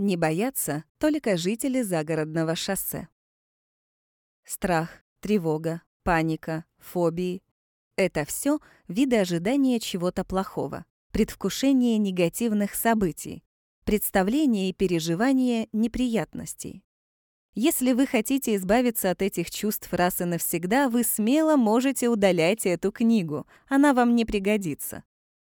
Не боятся только жители загородного шоссе. Страх, тревога, паника, фобии — это все виды ожидания чего-то плохого, предвкушение негативных событий, представление и переживание неприятностей. Если вы хотите избавиться от этих чувств раз и навсегда, вы смело можете удалять эту книгу, она вам не пригодится.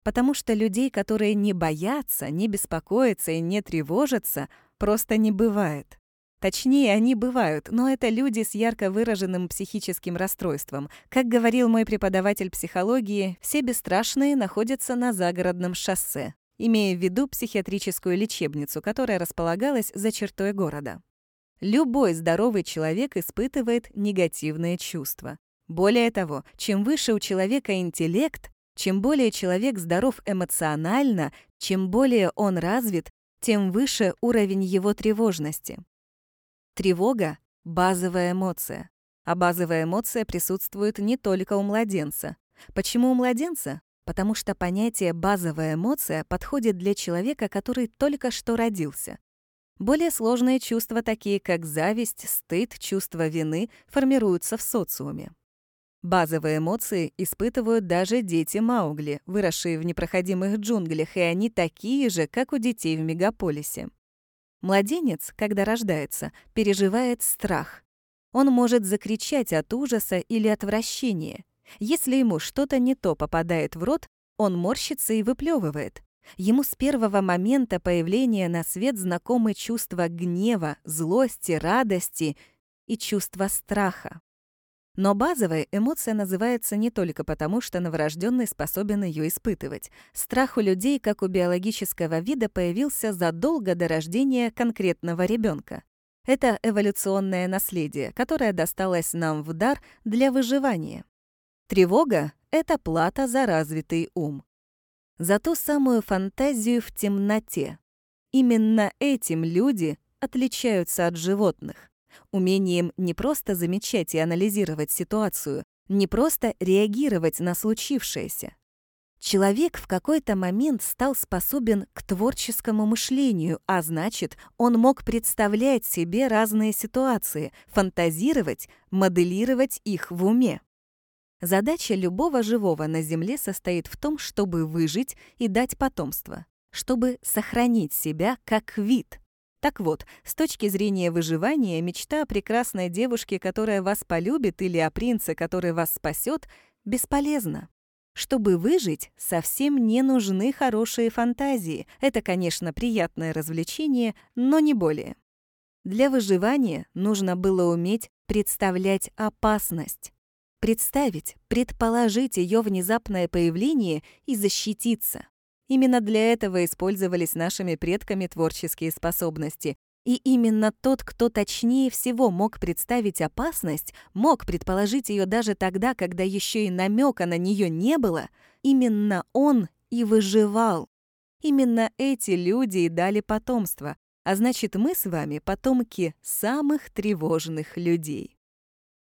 Потому что людей, которые не боятся, не беспокоятся и не тревожатся, просто не бывает. Точнее, они бывают, но это люди с ярко выраженным психическим расстройством. Как говорил мой преподаватель психологии, все бесстрашные находятся на загородном шоссе, имея в виду психиатрическую лечебницу, которая располагалась за чертой города. Любой здоровый человек испытывает негативные чувства. Более того, чем выше у человека интеллект, чем более человек здоров эмоционально, чем более он развит, тем выше уровень его тревожности. Тревога — базовая эмоция. А базовая эмоция присутствует не только у младенца. Почему у младенца? Потому что понятие «базовая эмоция» подходит для человека, который только что родился. Более сложные чувства, такие как зависть, стыд, чувство вины, формируются в социуме. Базовые эмоции испытывают даже дети Маугли, выросшие в непроходимых джунглях, и они такие же, как у детей в мегаполисе. Младенец, когда рождается, переживает страх. Он может закричать от ужаса или отвращения. Если ему что-то не то попадает в рот, он морщится и выплевывает. Ему с первого момента появления на свет знакомы чувства гнева, злости, радости и чувства страха. Но базовая эмоция называется не только потому, что новорожденный способен ее испытывать. Страх у людей, как у биологического вида, появился задолго до рождения конкретного ребенка. Это эволюционное наследие, которое досталось нам в дар для выживания. Тревога — это плата за развитый ум. За ту самую фантазию в темноте. Именно этим люди отличаются от животных умением не просто замечать и анализировать ситуацию, не просто реагировать на случившееся. Человек в какой-то момент стал способен к творческому мышлению, а значит, он мог представлять себе разные ситуации, фантазировать, моделировать их в уме. Задача любого живого на Земле состоит в том, чтобы выжить и дать потомство, чтобы сохранить себя как вид – так вот, с точки зрения выживания, мечта о прекрасной девушке, которая вас полюбит, или о принце, который вас спасет, бесполезна. Чтобы выжить, совсем не нужны хорошие фантазии. Это, конечно, приятное развлечение, но не более. Для выживания нужно было уметь представлять опасность. Представить, предположить ее внезапное появление и защититься. Именно для этого использовались нашими предками творческие способности. И именно тот, кто точнее всего мог представить опасность, мог предположить ее даже тогда, когда еще и намека на нее не было, именно он и выживал. Именно эти люди и дали потомство, а значит, мы с вами потомки самых тревожных людей.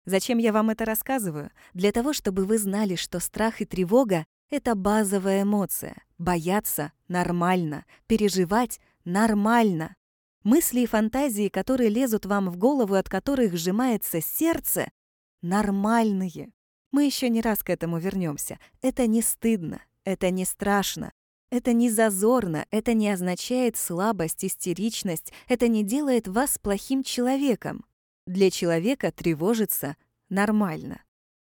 Зачем я вам это рассказываю? Для того, чтобы вы знали, что страх и тревога это базовая эмоция. Бояться — нормально. Переживать — нормально. Мысли и фантазии, которые лезут вам в голову, от которых сжимается сердце — нормальные. Мы еще не раз к этому вернемся. Это не стыдно, это не страшно, это не зазорно, это не означает слабость, истеричность, это не делает вас плохим человеком. Для человека тревожиться нормально.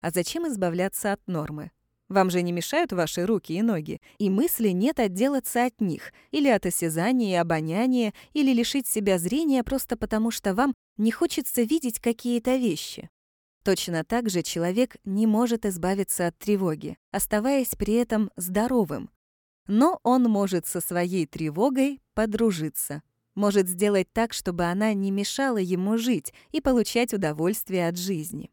А зачем избавляться от нормы? Вам же не мешают ваши руки и ноги, и мысли нет отделаться от них, или от осязания и обоняния, или лишить себя зрения просто потому, что вам не хочется видеть какие-то вещи. Точно так же человек не может избавиться от тревоги, оставаясь при этом здоровым. Но он может со своей тревогой подружиться, может сделать так, чтобы она не мешала ему жить и получать удовольствие от жизни.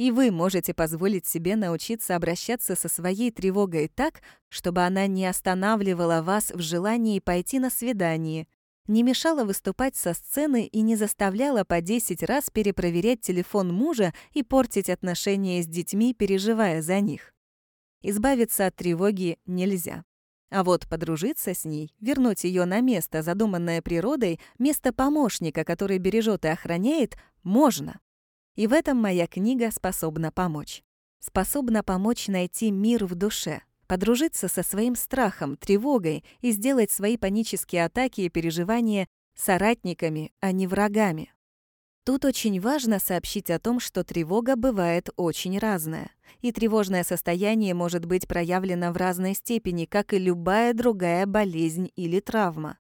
И вы можете позволить себе научиться обращаться со своей тревогой так, чтобы она не останавливала вас в желании пойти на свидание, не мешала выступать со сцены и не заставляла по 10 раз перепроверять телефон мужа и портить отношения с детьми, переживая за них. Избавиться от тревоги нельзя. А вот подружиться с ней, вернуть ее на место, задуманное природой, место помощника, который бережет и охраняет, можно. И в этом моя книга способна помочь. Способна помочь найти мир в душе, подружиться со своим страхом, тревогой и сделать свои панические атаки и переживания соратниками, а не врагами. Тут очень важно сообщить о том, что тревога бывает очень разная. И тревожное состояние может быть проявлено в разной степени, как и любая другая болезнь или травма.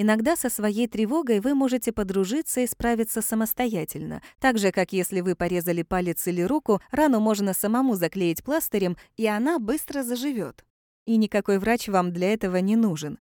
Иногда со своей тревогой вы можете подружиться и справиться самостоятельно. Так же, как если вы порезали палец или руку, рану можно самому заклеить пластырем, и она быстро заживет. И никакой врач вам для этого не нужен.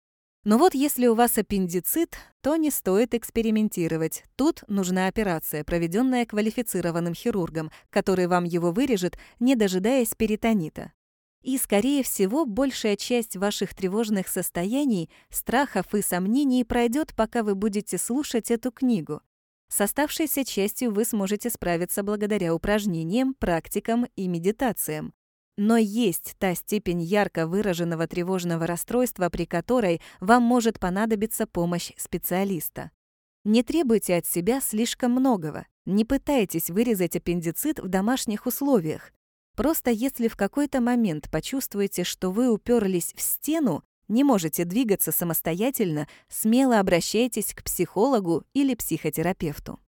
Но вот если у вас аппендицит, то не стоит экспериментировать. Тут нужна операция, проведенная квалифицированным хирургом, который вам его вырежет, не дожидаясь перитонита. И, скорее всего, большая часть ваших тревожных состояний, страхов и сомнений пройдет, пока вы будете слушать эту книгу. С оставшейся частью вы сможете справиться благодаря упражнениям, практикам и медитациям. Но есть та степень ярко выраженного тревожного расстройства, при которой вам может понадобиться помощь специалиста. Не требуйте от себя слишком многого. Не пытайтесь вырезать аппендицит в домашних условиях. Просто если в какой-то момент почувствуете, что вы уперлись в стену, не можете двигаться самостоятельно, смело обращайтесь к психологу или психотерапевту.